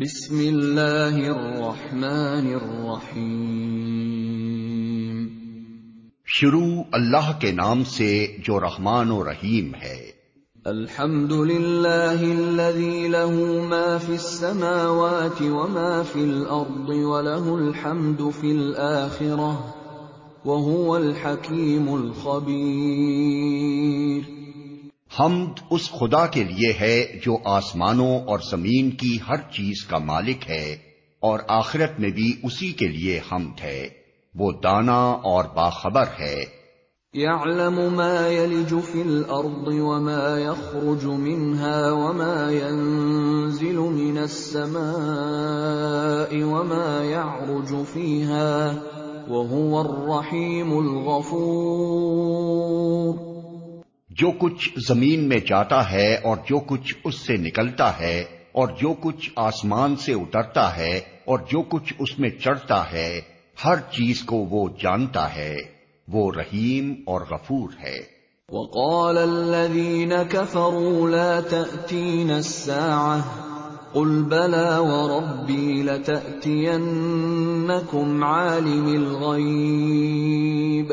بسم اللہ الرحمن الرحیم شروع اللہ کے نام سے جو رحمان و رحیم ہے۔ الحمد للہ الذي له ما في السماوات وما في الارض وله الحمد في الاخره وهو الحكيم الخبير حمد اس خدا کے لیے ہے جو آسمانوں اور زمین کی ہر چیز کا مالک ہے، اور آخرت میں بھی اسی کے لیے حمد ہے۔ وہ دانا اور باخبر ہے۔ يعلم ما يلج في الارض وما يخرج منها وما ينزل من السماء وما يعرج فيها وهو الرحيم الغفور۔ جو کچھ زمین میں جاتا ہے اور جو کچھ اس سے نکلتا ہے اور جو کچھ آسمان سے اترتا ہے اور جو کچھ اس میں چڑھتا ہے، ہر چیز کو وہ جانتا ہے۔ وہ رحیم اور غفور ہے۔ وقال الذين كفروا لا تأتين الساعة، قل بلى وربي لتأتينكم عالم الغيب۔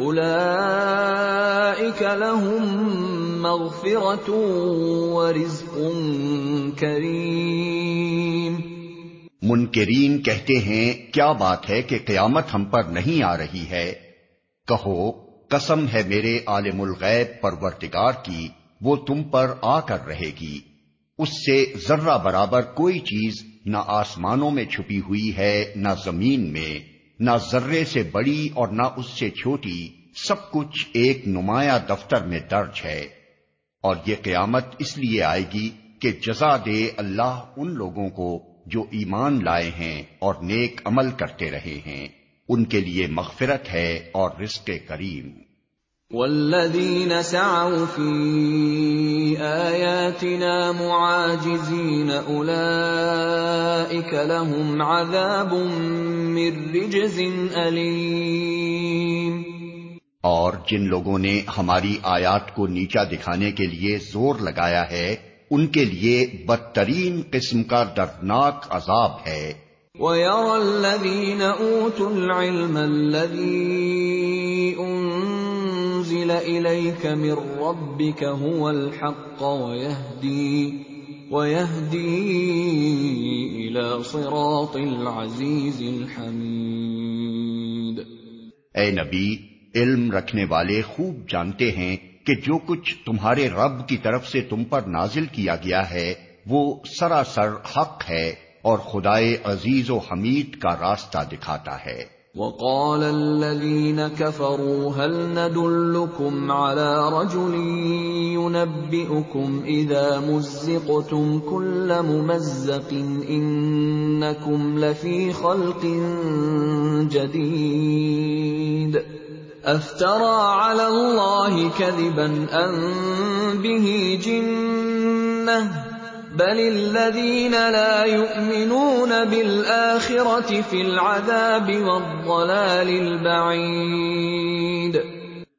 أولئك لهم مغفرت ورزق کریم منکرین کہتے ہیں، کیا بات ہے کہ قیامت ہم پر نہیں آ رہی ہے؟ کہو، قسم ہے میرے عالم الغیب پرورتگار کی، وہ تم پر آ کر رہے گی۔ اس سے ذرہ برابر کوئی چیز نہ آسمانوں میں چھپی ہوئی ہے، نہ زمین میں، نہ ذرے سے بڑی اور نہ اس سے چھوٹی۔ سب کچھ ایک نمایاں دفتر میں درج ہے اور یہ قیامت اس لیے آئے گی کہ جزا دے اللہ ان لوگوں کو جو ایمان لائے ہیں اور نیک عمل کرتے رہے ہیں۔ ان کے لیے مغفرت ہے اور رزق کریم۔ والذین سعوا فی آیاتنا معاجزین اولئک لهم عذاب من رجز علیم اور جن لوگوں نے ہماری آیات کو نیچا دکھانے کے لیے زور لگایا ہے ان کے لیے بدترین قسم کا دردناک عذاب ہے۔ وَيَرَى الَّذِينَ أُوتُوا الْعِلْمَ الَّذِي أُنزِلَ إِلَيْكَ مِن رَّبِّكَ هُوَ الْحَقَّ وَيَهْدِي وَيَهْدِي إِلَى صِرَاطِ الْعَزِيزِ الْحَمِيدِ۔ اے نبی علم رکھنے والے خوب جانتے ہیں کہ جو کچھ تمہارے رب کی طرف سے تم پر نازل کیا گیا ہے، وہ سراسر حق ہے اور خدائے عزیز و حمید کا راستہ دکھاتا ہے۔ وقال الذين كفروا هل ندلكم على رجل ينبئكم اذا مزقتم كل ممزق انكم لفي خلق جديد؟ افترى على الله كذبا ام به جنه بل الذين لا يؤمنون بالآخرة في العذاب والضلال البعيد.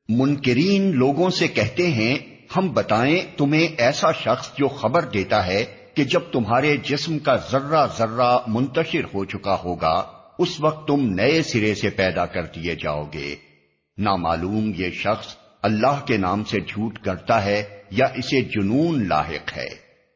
منکرین لوگوں سے کہتے ہیں، ہم بتائیں تمہیں ایسا شخص جو خبر دیتا ہے کہ جب تمہارے جسم کا ذرہ ذرہ منتشر ہو چکا ہوگا، اس وقت تم نئے سرے سے پیدا کر دیے جاؤ گے۔ نامعلوم یہ شخص اللہ کے نام سے جھوٹ کرتا ہے یا اسے جنون لاحق ہے۔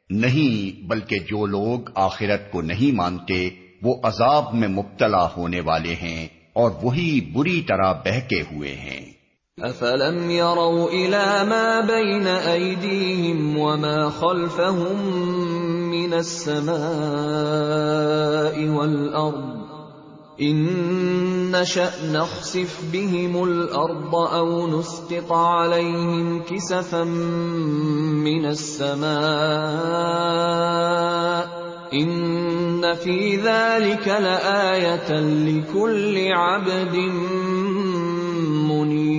نہیں، بلکہ جو لوگ آخرت کو نہیں مانتے، وہ عذاب میں مبتلا ہونے والے ہیں اور وہی بری طرح بہکے ہوئے ہیں۔ افلم يروا الى ما بين ايديهم وما خلفهم من السماء والارض ان نشأ نخسف بهم الارض او نسقط عليهم كسفا من السماء ان فی ذلك لآیتا لکل عبد منیب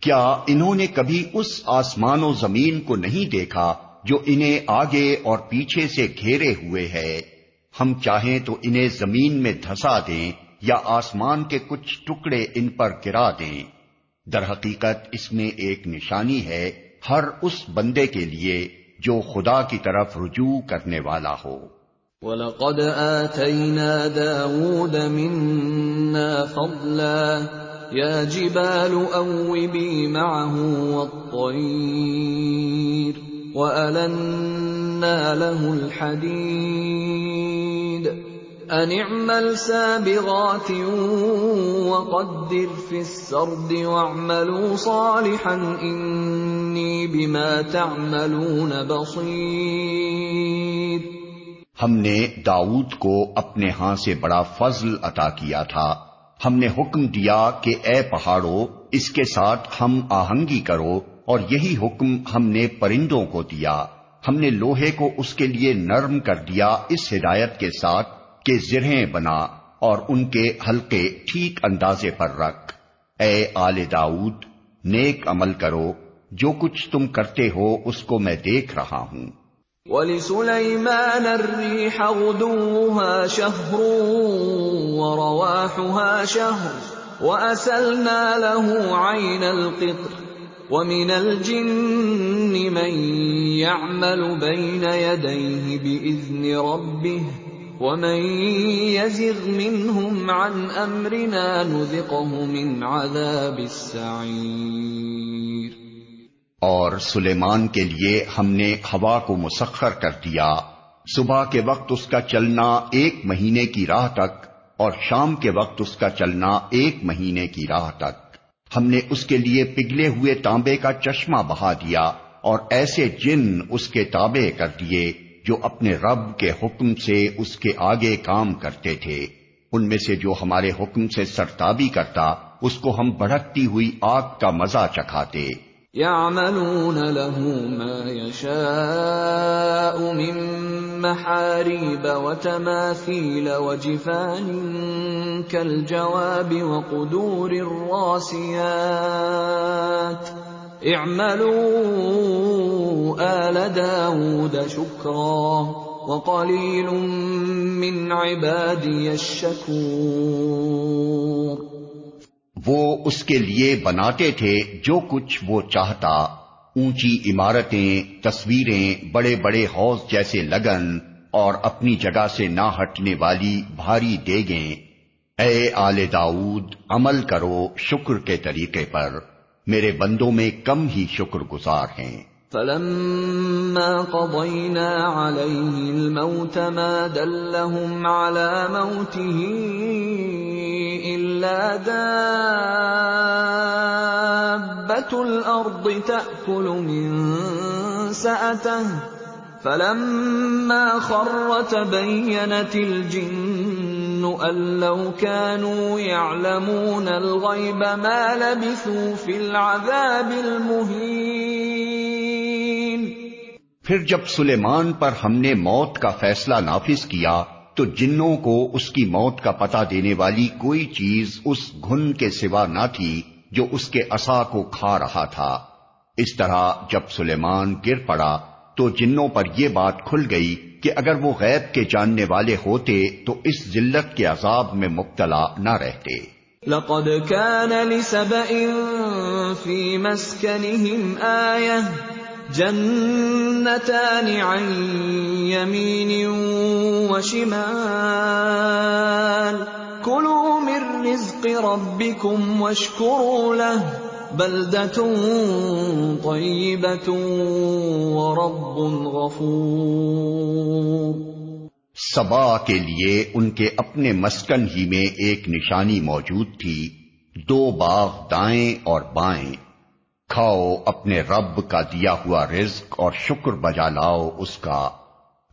کیا انہوں نے کبھی اس آسمان و زمین کو نہیں دیکھا جو انہیں آگے اور پیچھے سے گھیرے ہوئے ہے؟ ہم چاہیں تو انہیں زمین میں دھسا دیں یا آسمان کے کچھ ٹکڑے ان پر گرا دیں۔ در حقیقت اس میں ایک نشانی ہے ہر اس بندے کے لیے جو خدا کی طرف رجوع کرنے والا ہو۔ وَلَقَدْ آتَيْنَا دَاوُودَ مِنَّا فَضْلًا۔ يا جبال أوبي معه والطير۔ وألنا له الحديد أن اعمل سابغات وقدر في السرد واعملوا صالحا إني بما تعملون بصير ہم نے داؤد کو اپنے ہاں سے بڑا فضل عطا کیا تھا۔ ہم نے حکم دیا کہ اے پہاڑو، اس کے ساتھ ہم آہنگی کرو۔ اور یہی حکم ہم نے پرندوں کو دیا۔ ہم نے لوہے کو اس کے لیے نرم کر دیا اس ہدایت کے ساتھ کہ زرہیں بنا اور ان کے حلقے ٹھیک اندازے پر رکھ۔ اے آل داؤد، نیک عمل کرو۔ جو کچھ تم کرتے ہو اس کو میں دیکھ رہا ہوں۔ وَلِسُلَيْمَانَ الرِّيحَ غُدُوُّهَا شَهْرٌ وَرَوَاحُهَا شَهْرٌ وَأَسَلْنَا لَهُ عَيْنَ الْقِطْرِ وَمِنَ الْجِنِّ مَن يَعْمَلُ بَيْنَ يَدَيْهِ بِإِذْنِ رَبِّهِ وَمَن يَزِغْ مِنْهُمْ عَنْ أَمْرِنَا نُذِقْهُ مِنْ عَذَابِ السَّعِيرِ اور سلیمان کے لیے ہم نے ہوا کو مسخر کر دیا۔ صبح کے وقت اس کا چلنا ایک مہینے کی راہ تک اور شام کے وقت اس کا چلنا ایک مہینے کی راہ تک۔ ہم نے اس کے لیے پگھلے ہوئے تانبے کا چشمہ بہا دیا اور ایسے جن اس کے تابع کر دیے جو اپنے رب کے حکم سے اس کے آگے کام کرتے تھے۔ ان میں سے جو ہمارے حکم سے سرتابی کرتا، اس کو ہم بڑھتی ہوئی آگ کا مزہ چکھاتے۔ يعملون له ما يشاء من محاريب وتماثيل وجفان كالجواب وقدور الراسيات. اعملوا آل داود شكرا وقليل من عبادي الشكور. وہ اس کے لیے بناتے تھے جو کچھ وہ چاہتا۔ اونچی عمارتیں، تصویریں، بڑے بڑے حوض جیسے لگن اور اپنی جگہ سے نہ ہٹنے والی بھاری دیگیں۔ اے آل داؤد، عمل کرو شکر کے طریقے پر۔ میرے بندوں میں کم ہی شکر گزار ہیں۔ فلما قضينا عليه الموت ما دلهم على موته إلا دابة الأرض تأكل من سأته فلما خر تبينت الجن أن لو كانوا يعلمون الغيب ما لبثوا في العذاب المهين پھر جب سلیمان پر ہم نے موت کا فیصلہ نافذ کیا تو جنوں کو اس کی موت کا پتہ دینے والی کوئی چیز اس گھن کے سوا نہ تھی جو اس کے اصا کو کھا رہا تھا۔ اس طرح جب سلیمان گر پڑا تو جنوں پر یہ بات کھل گئی کہ اگر وہ غیب کے جاننے والے ہوتے تو اس ذلت کے عذاب میں مبتلا نہ رہتے۔ لقد كان في مسكنهم آية جنتان عن يمين وشمال. كلوا من رزق ربكم واشكروا له بلدة طيبة ورب غفور. سبا کے لیے ان کے اپنے مسکن ہی میں ایک نشانی موجود تھی، دو باغ دائیں اور بائیں۔ کھاؤ اپنے رب کا دیا ہوا رزق اور شکر بجا لاؤ اس کا۔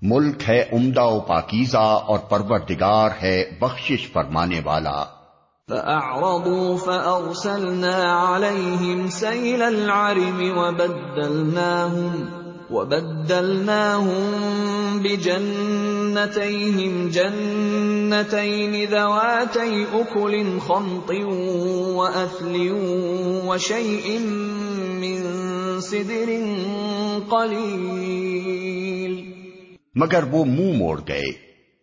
ملک ہے عمدہ و پاکیزہ اور پروردگار ہے بخشش فرمانے والا۔ فأعرضوا فأرسلنا عليهم سيل العرم وبدلناهم وبدلناهم بجنتيهم، جنتين ذواتي اكل خمط واثل وشيء من سدر قليل. مگر وہ منہ مو موڑ گئے۔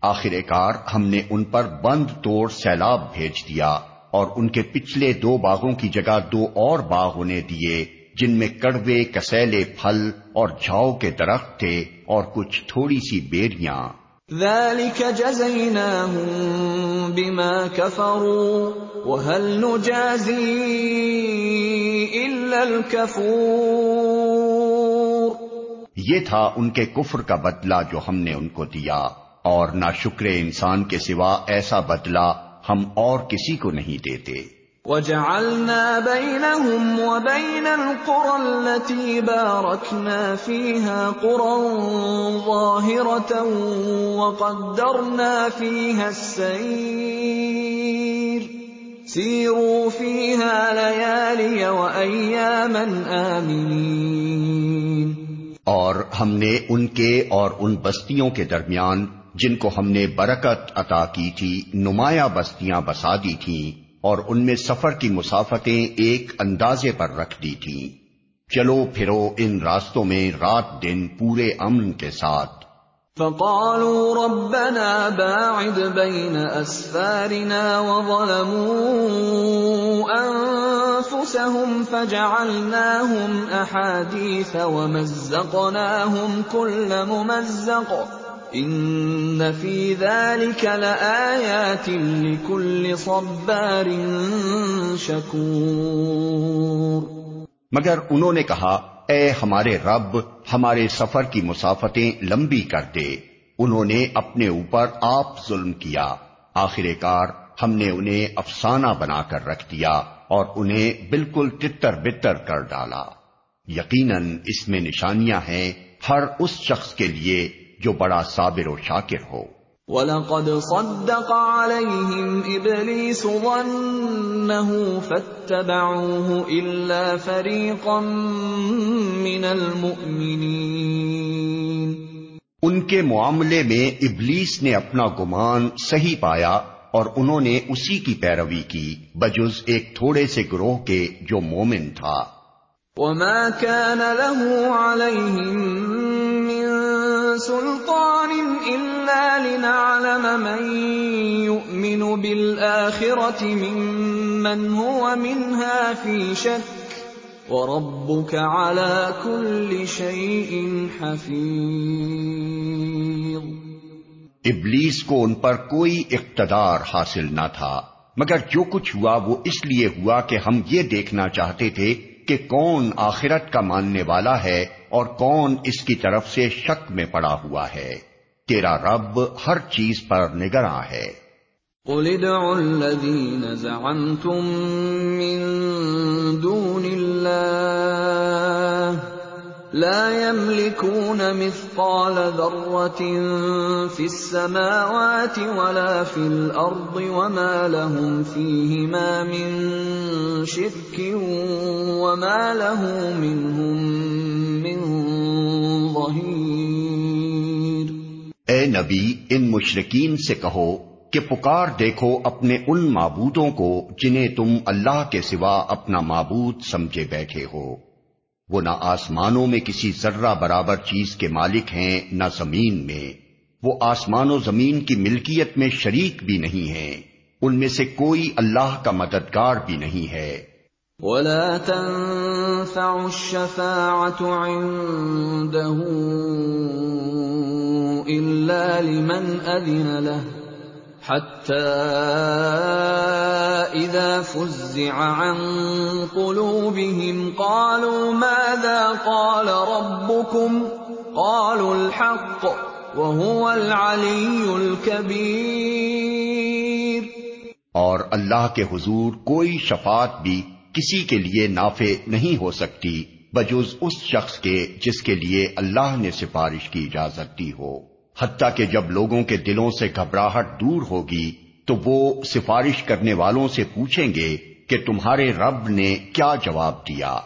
آخر کار ہم نے ان پر بند توڑ سیلاب بھیج دیا اور ان کے پچھلے دو باغوں کی جگہ دو اور باغ انہیں دیے۔ جن میں کڑوے کسیلے پھل اور جھاؤ کے درخت تھے اور کچھ تھوڑی سی بیڑیاں بما كفروا وهل نجازي الا الكفور۔ یہ تھا ان کے کفر کا بدلہ جو ہم نے ان کو دیا اور نہ شکر انسان کے سوا ایسا بدلہ ہم اور کسی کو نہیں دیتے۔ وَجَعَلْنَا بَيْنَهُمْ وَبَيْنَ الْقُرَى الَّتِي بَارَكْنَا فِيهَا قُرًى ظَاهِرَةً وَقَدَّرْنَا فِيهَا السَّيْرَ. سِيرُوا فِيهَا لَيَالِيَ وَأَيَّامًا آمِنِينَ. اور ہم نے ان کے اور ان بستیوں کے درمیان جن کو ہم نے برکت عطا کی تھی، نمایاں بستیاں بسا دی تھیں۔ اور ان میں سفر کی مسافتیں ایک اندازے پر رکھ دی تھی چلو پھرو ان راستوں میں رات دن پورے امن کے ساتھ۔ فقالوا ربنا باعد بين اسفارنا وظلموا انفسهم فجعلناهم احاديث ومزقناهم كل ممزق۔ ان فی ذلك لآیات لكل صبار شکور مگر انہوں نے کہا، اے ہمارے رب، ہمارے سفر کی مسافتیں لمبی کر دے۔ انہوں نے اپنے اوپر آپ ظلم کیا۔ آخر کار ہم نے انہیں افسانہ بنا کر رکھ دیا اور انہیں بالکل تتر بتر کر ڈالا۔ یقیناً اس میں نشانیاں ہیں ہر اس شخص کے لیے جو بڑا صابر و شاکر ہو۔ وَلَقَدْ صَدَّقَ عَلَيْهِمْ إِبْلِيسُ ظَنَّهُ فَاتَّبَعُوهُ إِلَّا فَرِيقًا مِّنَ الْمُؤْمِنِينَ۔ ان کے معاملے میں ابلیس نے اپنا گمان صحیح پایا اور انہوں نے اسی کی پیروی کی بجز ایک تھوڑے سے گروہ کے جو مومن تھا۔ وَمَا كَانَ لَهُ عَلَيْهِمْ سلطان إلا لنعلم من يؤمن بالآخرة ممن هو منها في شك وربك على كل شيء حفيظ ابلیس کو ان پر کوئی اقتدار حاصل نہ تھا، مگر جو کچھ ہوا وہ اس لیے ہوا کہ ہم یہ دیکھنا چاہتے تھے کہ کون آخرت کا ماننے والا ہے اور کون اس کی طرف سے شک میں پڑا ہوا ہے؟ تیرا رب ہر چیز پر نگراں ہے۔ قل ادعوا الذين زعمتم من دون الله لا يملكون مثقال ذرة في السماوات ولا في الأرض وما لهم فيهما من شرك وما له منهم ظهير اے نبی، ان مشرقین سے کہو کہ پکار دیکھو اپنے ان معبودوں کو جنہیں تم اللہ کے سوا اپنا معبود سمجھے بیٹھے ہو۔ وہ نہ آسمانوں میں کسی ذرہ برابر چیز کے مالک ہیں، نہ زمین میں۔ وہ آسمان و زمین کی ملکیت میں شریک بھی نہیں ہیں۔ ان میں سے کوئی اللہ کا مددگار بھی نہیں ہے۔ ولا تنفع الشفاعة عنده إلا لمن أذن له حتى إذا فزع عن قلوبهم قالوا ماذا قال ربكم قالوا الحق وهو العلي الكبير اور اللہ کے حضور کوئی شفاعت بھی کسی کے لیے نافع نہیں ہو سکتی بجوز اس شخص کے جس کے لیے اللہ نے سفارش کی اجازت دی ہو۔ حتیٰ کہ جب لوگوں کے دلوں سے گھبراہٹ دور ہوگی، تو وہ سفارش کرنے والوں سے پوچھیں گے کہ تمہارے رب نے کیا جواب دیا۔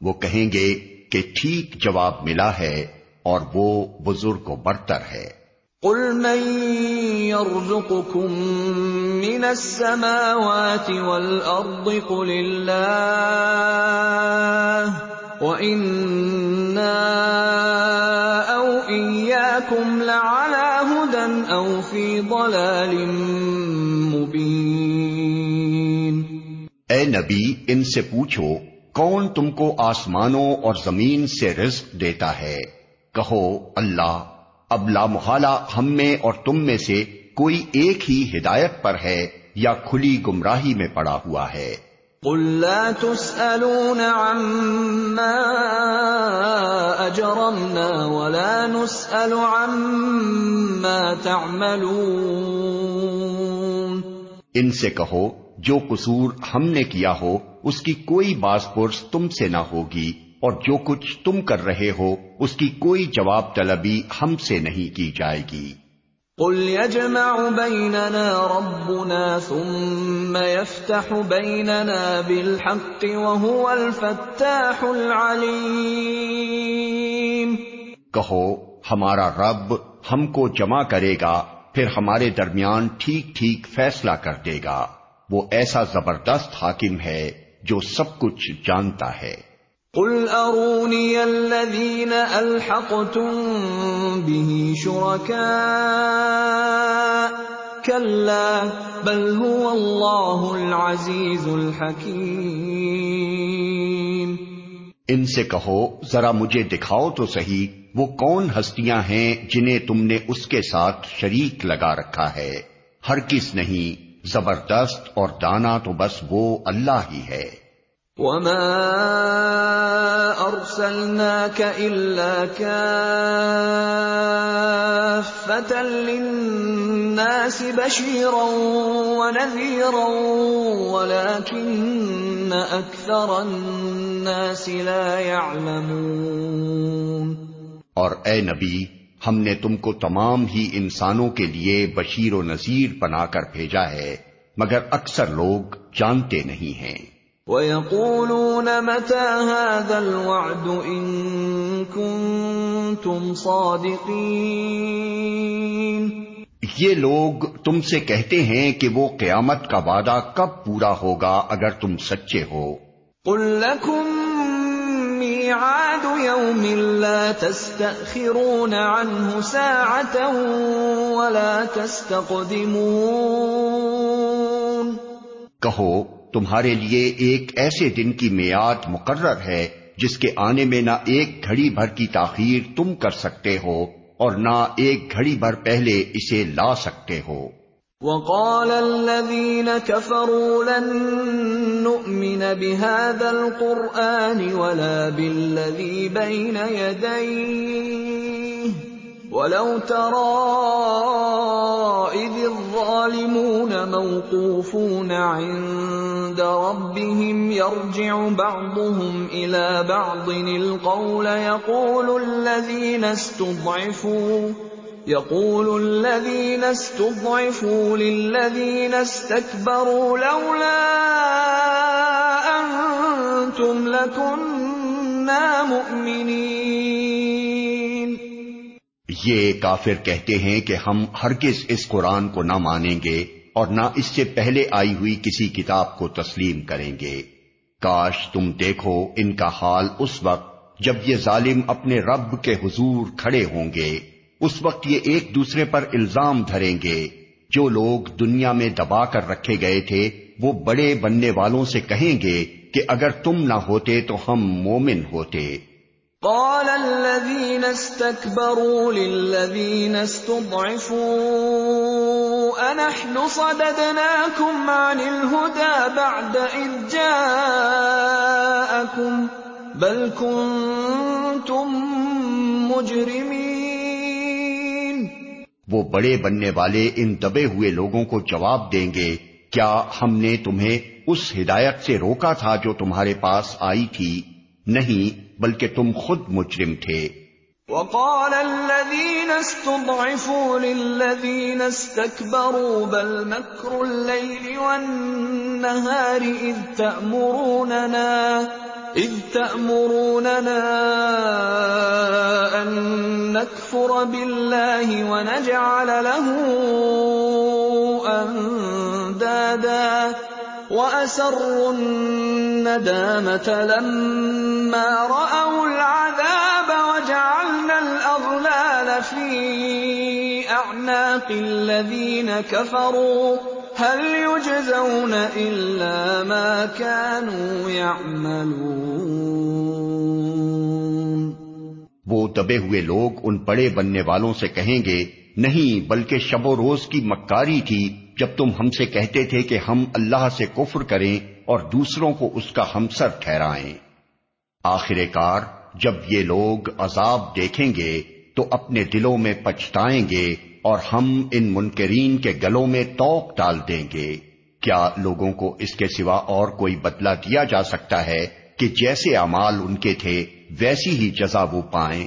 وہ کہیں گے کہ ٹھیک جواب ملا ہے اور وہ بزرگ و برتر ہے۔ قل من يرزقكم من السماوات والأرض قل الله وإنا أو إياكم لعلى هدى أو في ضلال مبين اے نبی، ان سے پوچھو، کون تم کو آسمانوں اور زمین سے رزق دیتا ہے؟ کہو، اللہ۔ اب لا محالہ ہم میں اور تم میں سے کوئی ایک ہی ہدایت پر ہے یا کھلی گمراہی میں پڑا ہوا ہے۔ قل لا تسألون عما اجرمنا ولا نسأل عما تعملون۔ ان سے کہو جو قصور ہم نے کیا ہو اس کی کوئی باز پرس تم سے نہ ہوگی۔ اور جو کچھ تم کر رہے ہو اس کی کوئی جواب طلبی ہم سے نہیں کی جائے گی۔ قل يجمع بيننا ربنا ثم يفتح بيننا بالحق وهو الفتاح العليم۔ کہو ہمارا رب ہم کو جمع کرے گا پھر ہمارے درمیان ٹھیک ٹھیک فیصلہ کر دے گا۔ وہ ایسا زبردست حاکم ہے جو سب کچھ جانتا ہے۔ قل اروني الذين الحقتم به شركاء كلا بل هو الله العزيز الحكيم ان سے کہو، ذرا مجھے دکھاؤ تو صحیح وہ کون ہستیاں ہیں جنہیں تم نے اس کے ساتھ شریک لگا رکھا ہے۔ ہر کس نہیں، زبردست اور دانا تو بس وہ اللہ ہی ہے۔ وما ارسلناك الا كافه للناس بشيرا ونذيرا ولكن اكثر الناس لا يعلمون اور اے نبی، ہم نے تم کو تمام ہی انسانوں کے لیے بشیر و نذیر بنا کر بھیجا ہے، مگر اکثر لوگ جانتے نہیں ہیں۔ وَيَقُولُونَ مَتَى هَذَا الْوَعْدُ إِن كُنتُمْ صَادِقِينَ یہ لوگ تم سے کہتے ہیں کہ وہ قیامت کا وعدہ کب پورا ہوگا اگر تم سچے ہو۔ قُل لَكُم مِّيعَادُ يَوْمٍ لَا تَسْتَأْخِرُونَ عَنْهُ سَاعَةً وَلَا تَسْتَقْدِمُونَ کہو تمہارے لیے ایک ایسے دن کی میاد مقرر ہے جس کے آنے میں نہ ایک گھڑی بھر کی تاخیر تم کر سکتے ہو اور نہ ایک گھڑی بھر پہلے اسے لا سکتے ہو۔ وقال الذين كفروا لن نؤمن بهذا القرآن ولا بالذي بين يديه۔ ولو ترى إذ الظالمون موقوفون عند ربهم يرجع بعضهم إلى بعض القول يقول الذين استضعفوا يقول الذين استضعفوا للذين استكبروا لولا أنتم لكنا مؤمنين یہ کافر کہتے ہیں کہ ہم ہرگز اس قرآن کو نہ مانیں گے اور نہ اس سے پہلے آئی ہوئی کسی کتاب کو تسلیم کریں گے۔ کاش تم دیکھو ان کا حال اس وقت جب یہ ظالم اپنے رب کے حضور کھڑے ہوں گے۔ اس وقت یہ ایک دوسرے پر الزام دھریں گے۔ جو لوگ دنیا میں دبا کر رکھے گئے تھے، وہ بڑے بننے والوں سے کہیں گے کہ اگر تم نہ ہوتے تو ہم مومن ہوتے۔ قال الذين استكبروا للذين استضعفوا أنحن صددناكم عن الهدى بعد إذ جاءكم بل كنتم مجرمين وہ بڑے بننے والے ان دبے ہوئے لوگوں کو جواب دیں گے، کیا ہم نے تمہیں اس ہدایت سے روکا تھا جو تمہارے پاس آئی تھی؟ نہیں بلکہ تم خود مجرم تھے۔ وقال الذين استضعفوا للذين استكبروا بل مكر الليل والنهار إذ تأمروننا إذ تأمروننا أن نكفر بالله ونجعل له أندادا۔ وأسروا الندامة لما رأوا العذاب وجعلنا الأغلال في أعناق الذين كفروا هل يجزون إلا ما كانوا يعملون وہ دبے ہوئے لوگ ان بڑے بننے والوں سے کہیں گے، نہیں، بلکہ شب و روز کی مکاری تھی۔ جب تم ہم سے کہتے تھے کہ ہم اللہ سے کفر کریں اور دوسروں کو اس کا ہمسر ٹھہرائیں۔ آخر کار جب یہ لوگ عذاب دیکھیں گے تو اپنے دلوں میں پچھتائیں گے اور ہم ان منکرین کے گلوں میں توق ڈال دیں گے۔ کیا لوگوں کو اس کے سوا اور کوئی بدلہ دیا جا سکتا ہے کہ جیسے امال ان کے تھے، ویسی ہی جزا وہ پائیں؟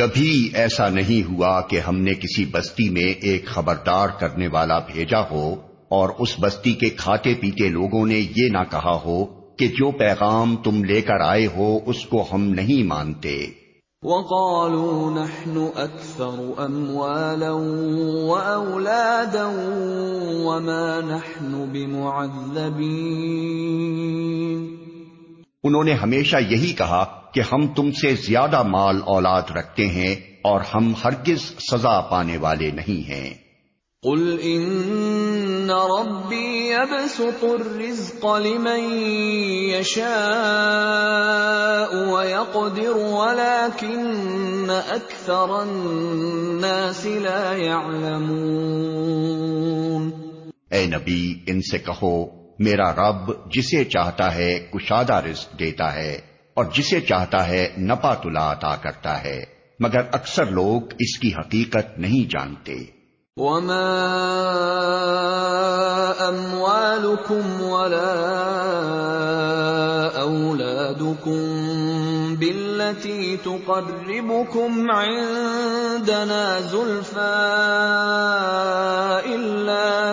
کبھی ایسا نہیں ہوا کہ ہم نے کسی بستی میں ایک خبردار کرنے والا بھیجا ہو اور اس بستی کے کھاتے پیتے لوگوں نے یہ نہ کہا ہو کہ جو پیغام تم لے کر آئے ہو اس کو ہم نہیں مانتے۔ وقالوا نحن اكثر اموالا واولادا وما نحن بمعذبين۔ انہوں نے ہمیشہ یہی کہا کہ ہم تم سے زیادہ مال اولاد رکھتے ہیں اور ہم ہرگز سزا پانے والے نہیں ہیں۔ قل ان ربی يبسط الرزق لمن يشاء ويقدر ولكن اكثر الناس لا يعلمون۔ اے نبی ان سے کہو میرا رب جسے چاہتا ہے کشادہ رزق دیتا ہے اور جسے چاہتا ہے نپا تلا عطا کرتا ہے، مگر اکثر لوگ اس کی حقیقت نہیں جانتے۔ وما اموالكم ولا اولادكم بالتي تقربكم عندنا زلفى الا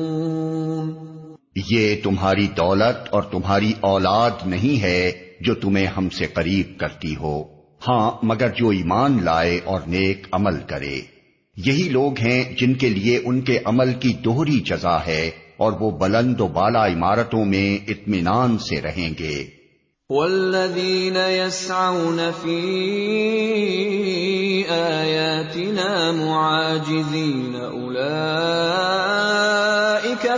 یہ تمہاری دولت اور تمہاری اولاد نہیں ہے جو تمہیں ہم سے قریب کرتی ہو۔ ہاں مگر جو ایمان لائے اور نیک عمل کرے۔ یہی لوگ ہیں جن کے لیے ان کے عمل کی دوہری جزا ہے اور وہ بلند و بالا عمارتوں میں اطمینان سے رہیں گے۔ والذین يسعون فی آیاتنا معاجزین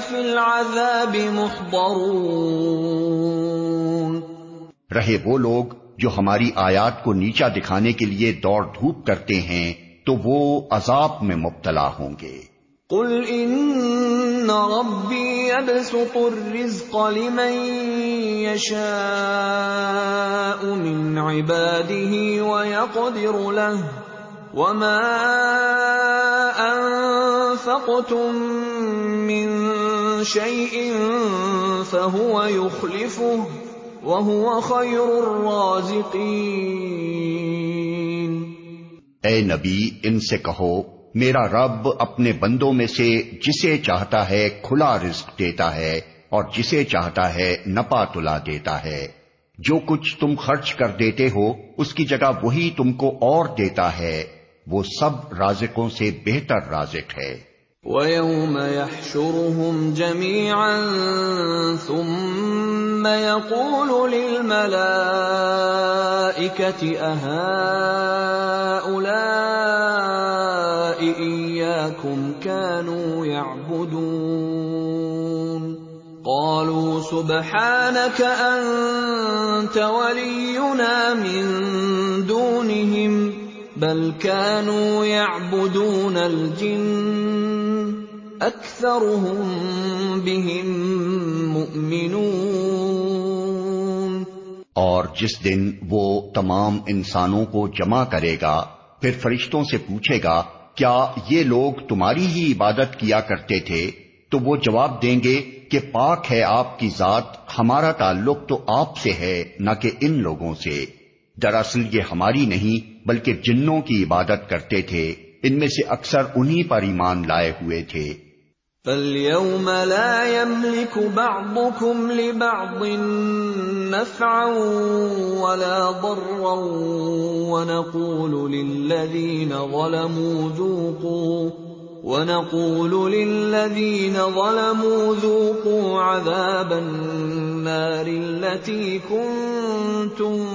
فی العذاب محضرون۔ رہے وہ لوگ جو ہماری آیات کو نیچا دکھانے کے لیے دوڑ دھوپ کرتے ہیں تو وہ عذاب میں مبتلا ہوں گے۔ قل ان ربی يبسط الرزق لمن يشاء من عباده ويقدر له۔ وما انفقتم من شيء فهو يخلفه وهو خير الرازقين۔ اے نبی، ان سے کہو، میرا رب اپنے بندوں میں سے جسے چاہتا ہے کھلا رزق دیتا ہے اور جسے چاہتا ہے نپا تلا دیتا ہے۔ جو کچھ تم خرچ کر دیتے ہو، اس کی جگہ وہی تم کو اور دیتا ہے۔ وہ سب رازقوں سے بہتر رازق ہے۔ وَيَوْمَ يَحْشُرُهُمْ جَمِيعًا ثُمَّ يَقُولُ لِلْمَلَائِكَةِ أَهَٰؤُلَاءِ إِيَّاكُمْ كَانُوا يَعْبُدُونَ۔ قالوا سبحانك أنت ولينا من دونهم بل كانوا يعبدون الجن أكثرهم بهم مؤمنون. اور جس دن وہ تمام انسانوں کو جمع کرے گا، پھر فرشتوں سے پوچھے گا، کیا یہ لوگ تمہاری ہی عبادت کیا کرتے تھے؟ تو وہ جواب دیں گے کہ پاک ہے آپ کی ذات، ہمارا تعلق تو آپ سے ہے، نہ کہ ان لوگوں سے۔ دراصل یہ ہماری نہیں بلکہ جنوں کی عبادت کرتے تھے، ان میں سے اکثر انہی پر ایمان لائے ہوئے تھے۔ فَالْيَوْمَ لَا يَمْلِكُ بَعْضُكُمْ لِبَعْضٍ نَفْعًا وَلَا ضَرًّا وَنَقُولُ لِلَّذِينَ ظَلَمُوا ذُوقُوا وَنَقُولُ لِلَّذِينَ ظَلَمُوا ذُوقُوا عَذَابَ النَّارِ الَّتِي كُنتُم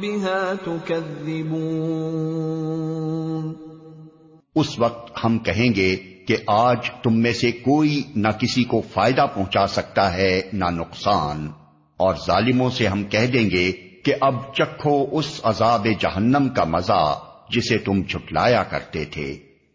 بِهَا تُكَذِّبُونَ۔ اس وقت ہم کہیں گے کہ آج تم میں سے کوئی نہ کسی کو فائدہ پہنچا سکتا ہے، نہ نقصان۔ اور ظالموں سے ہم کہہ دیں گے کہ اب چکھو اس عذاب جہنم کا مزہ جسے تم چھٹلایا کرتے تھے۔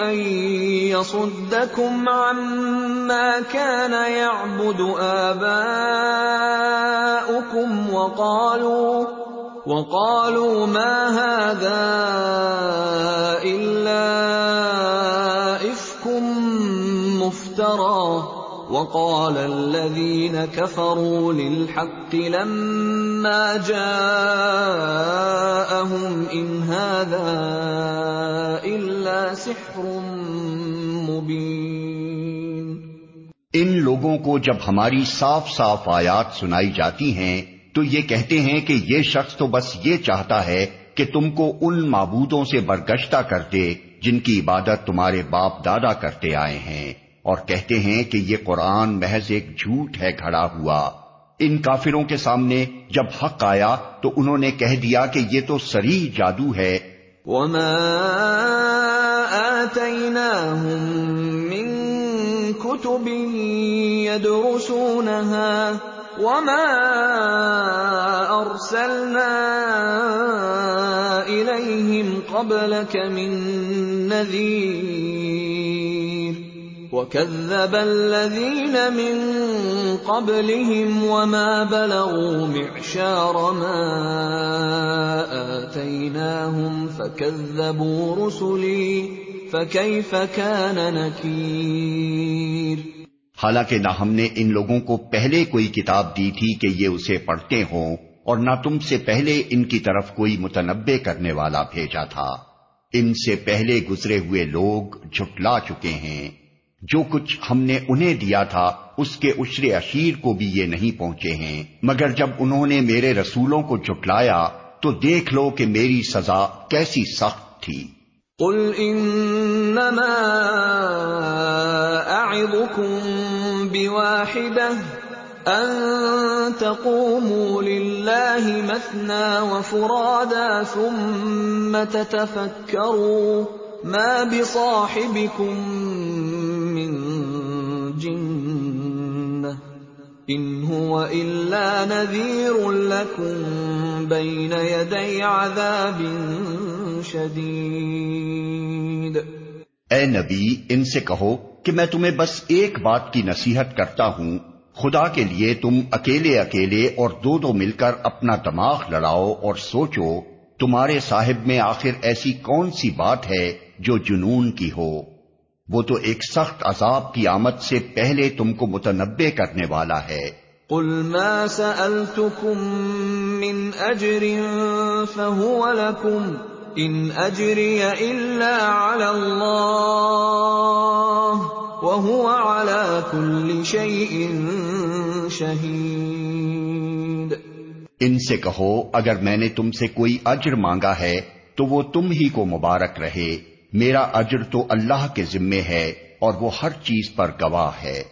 أَن يَصُدَّكُمْ عَمَّا كَانَ يَعْبُدُ آبَاؤُكُمْ وَقَالُوا وَقَالُوا مَا هَذَا إِلَّا إِفْكٌ مفترى وقال الذين كفروا للحق لما جاءهم إن هذا إلا سحر مبين. ان لوگوں کو جب ہماری صاف صاف آیات سنائی جاتی ہیں، تو یہ کہتے ہیں کہ یہ شخص تو بس یہ چاہتا ہے کہ تم کو ان معبودوں سے برگشتہ کر دے، جن کی عبادت تمہارے باپ دادا کرتے آئے ہیں۔ اور کہتے ہیں کہ یہ قرآن محض ایک جھوٹ ہے کھڑا ہوا۔ ان کافروں کے سامنے جب حق آیا تو انہوں نے کہہ دیا کہ یہ تو سری جادو ہے۔ وما آتيناهم من كتب يدرسونها وما أرسلنا إليهم قبلك من نذير وَكَذَّبَ الَّذِينَ مِن قَبْلِهِمْ وَمَا بَلَغُوا مِعْشَارَ مَا آتَيْنَاهُمْ فَكَذَّبُوا رُسُلِي فَكَيْفَ كَانَ نَكِيرِ حالانکہ نہ ہم نے ان لوگوں کو پہلے کوئی کتاب دی تھی کہ یہ اسے پڑھتے ہوں اور نہ تم سے پہلے ان کی طرف کوئی متنبع کرنے والا بھیجا تھا۔ ان سے پہلے گزرے ہوئے لوگ جھٹلا چکے ہیں۔ جو کچھ ہم نے انہیں دیا تھا، اس کے اشر اشیر کو بھی یہ نہیں پہنچے ہیں۔ مگر جب انہوں نے میرے رسولوں کو جٹلایا تو دیکھ لو کہ میری سزا کیسی سخت تھی۔ قل انما اعظكم بواحدة ان تقوموا لله مثنى وفرادا ثم تتفكروا ما بصاحبكم ان هو الا نذير لكم بين يدي عذاب شديد۔ اے نبی، ان سے کہو کہ میں تمہیں بس ایک بات کی نصیحت کرتا ہوں، خدا کے لیے تم اکیلے اکیلے اور دو دو مل کر اپنا دماغ لڑاؤ اور سوچو، تمہارے صاحب میں آخر ایسی کون سی بات ہے جو جنون کی ہو؟ وہ تو ایک سخت عذاب کی آمد سے پہلے تم کو متنبع کرنے والا ہے۔ قل ما سألتكم من اجر فهو لكم ان اجري الا على الله وهو على كل شيء شهيد۔ ان سے کہو اگر میں نے تم سے کوئی اجر مانگا ہے تو وہ تم ہی کو مبارک رہے۔ میرا اجر تو اللہ کے ذمے ہے اور وہ ہر چیز پر گواہ ہے۔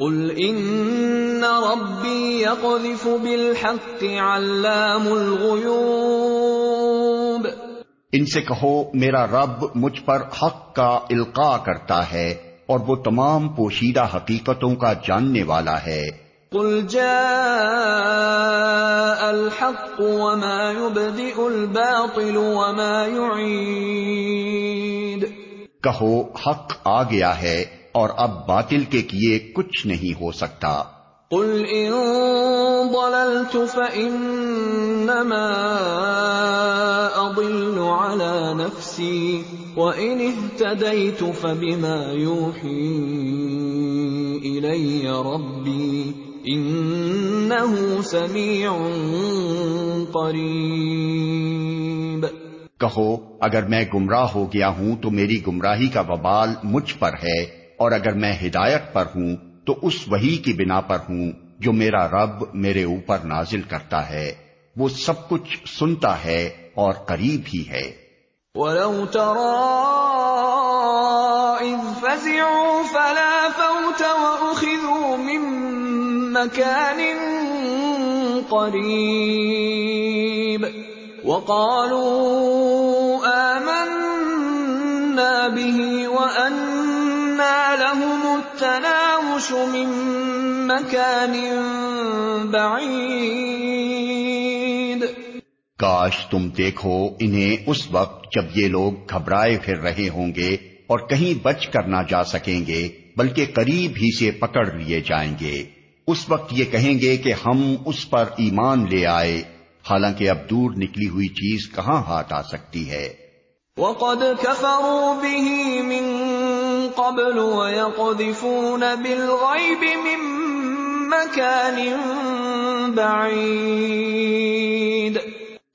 قل ان ربی يقذف بالحق علام الغیوب ان سے کہو میرا رب مجھ پر حق کا القاع کرتا ہے اور وہ تمام پوشیدہ حقیقتوں کا جاننے والا ہے۔ قل جاء الحق وما يبدئ الباطل وما يعيد۔ کہو حق آ گیا ہے اور اب باطل کے کیے کچھ نہیں ہو سکتا۔ قل ان ضللت فانما اضل على نفسي۔ وان اهتديت فبما يوحي الي ربي انه سميع قريب کہو، اگر میں گمراہ ہو گیا ہوں تو میری گمراہی کا وبال مجھ پر ہے، اور اگر میں ہدایت پر ہوں تو اس وہی کی بنا پر ہوں جو میرا رب میرے اوپر نازل کرتا ہے۔ وہ سب کچھ سنتا ہے اور قریب ہی ہے۔ ولو ترى إذ فزعوا فلا فوت وأخذوا من مكان قريب وقالوا آمنا به وأنا لهم التناوش من مكان بعيد کاش تم دیکھو انہیں اس وقت جب یہ لوگ گھبرائے پھر رہے ہوں گے اور کہیں بچ کر نہ جا سکیں گے، بلکہ قریب ہی سے پکڑ لیے جائیں گے۔ اس وقت یہ کہیں گے کہ ہم اس پر ایمان لے آئے۔ حالانکہ اب دور نکلی ہوئی چیز کہاں ہاتھ آ سکتی ہے؟ وقد كفروا به من قبل ويقذفون بالغيب من مكان بعيد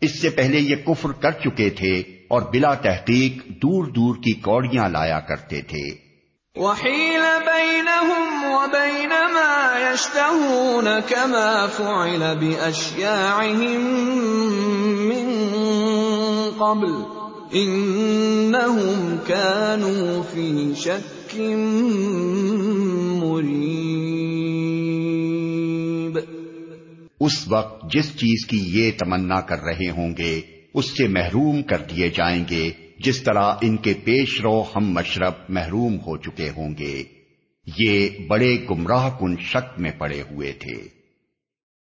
اس سے پہلے یہ کفر کر چکے تھے اور بلا تحقیق دور دور کی کوڑیاں لایا کرتے تھے۔ وحيل بينهم وبين ما يشتهون كما فعل بأشياعهم من قبل إنهم كانوا في شك مريب اس وقت جس چیز کی یہ تمنا کر رہے ہوں گے، اس سے محروم کر دیے جائیں گے، جس طرح ان کے پیش رو ہم مشرب محروم ہو چکے ہوں گے۔ یہ بڑے گمراہ کن شک میں پڑے ہوئے تھے۔